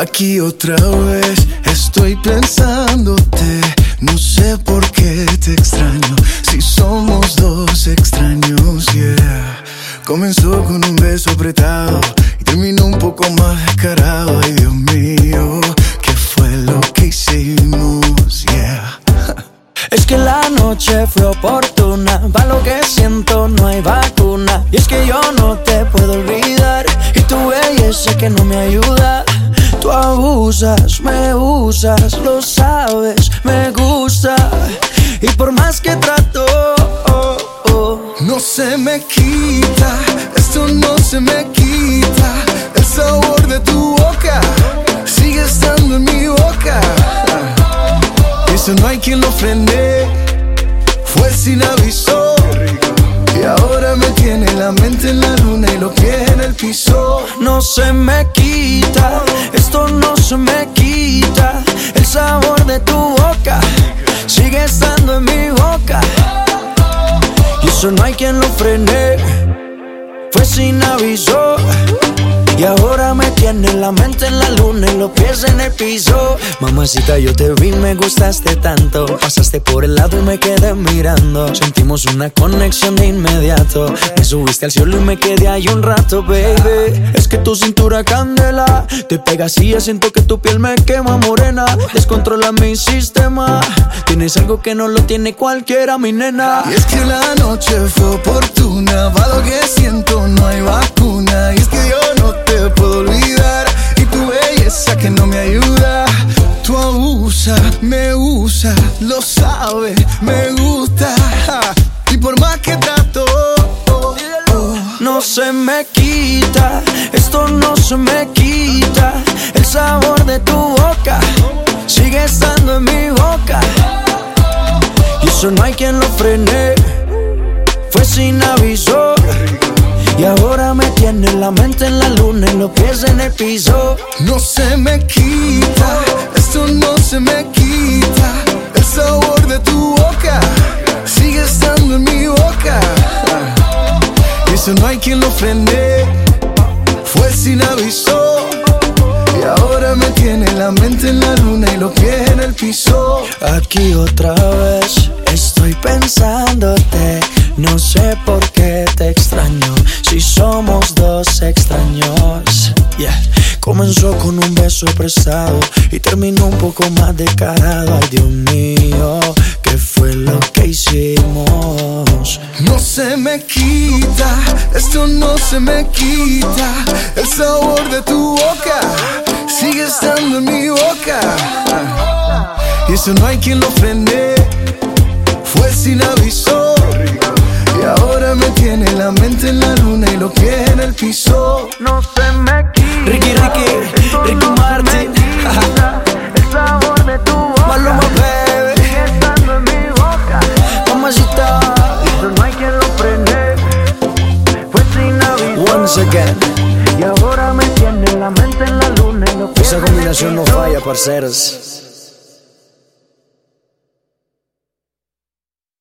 Aquí otra vez estoy pensándote. No sé por qué te extraño. Si somos dos extraños, yeah. Comenzó con un beso apretado y terminó un poco más descarado. Ay, Dios mío, ¿qué fue lo que hicimos? Yeah. Es que la noche fue oportuna, para lo que siento no hay vacuna. Y es que yo no me ayuda. Tú abusas, me usas, lo sabes, me gusta. Y por más que trato, No se me quita, esto no se me quita. El sabor de tu boca sigue estando en mi boca. Eso no hay quien lo frene. Fue sin aviso. Y ahora me tiene la mente en la luna y los pies en el piso. no se me quita, esto no se me quita. El sabor de tu boca sigue estando en mi boca. Y eso no hay quien lo frene. Fue sin aviso. Tiene la mente en la luna y los pies en el piso. Mamacita, yo te vi, me gustaste tanto. Pasaste por el lado y me quedé mirando. Sentimos una conexión de inmediato. Me subiste al cielo y me quedé ahí un rato, baby. Es que tu cintura candela. Te pegas y ya siento que tu piel me quema morena. Descontrola mi sistema. Tienes algo que no lo tiene cualquiera, mi nena. Y es que la noche fue oportuna, abusas, me usa, lo sabes, me gusta. Y por más que trato, No se me quita, esto no se me quita. El sabor de tu boca sigue estando en mi boca. Y eso no hay quien lo frene. Fue sin aviso. Y ahora me tiene la mente en la luna y los pies en el piso. no se me quita, esto no se me quita. El sabor de tu boca sigue estando en mi boca. Y eso no hay quien lo frene. Fue sin aviso. Y ahora me tiene la mente en la luna y los pies en el piso. Aquí otra vez estoy pensándote. No sé por qué te extraño. Si somos dos extraños. Yeah. Comenzó con un beso prestado y terminó un poco más descarado. Ay, Dios mío, ¿qué fue lo que hicimos? No se me quita, esto no se me quita. El sabor de tu boca sigue estando en mi boca. Y eso no hay quien lo frene. Fue sin aviso. Y ahora me tiene la mente en la luna y los pies en el piso. No se me quita. Ricky, Ricky, Ricky Martin. El sabor de tu boca Maluma, baby. sigue estando en mi boca. Mamacita. Eso no hay quien lo frene. Fue sin aviso. Once again. Y ahora me tiene la mente en la luna Esa combinación no falla, parceros.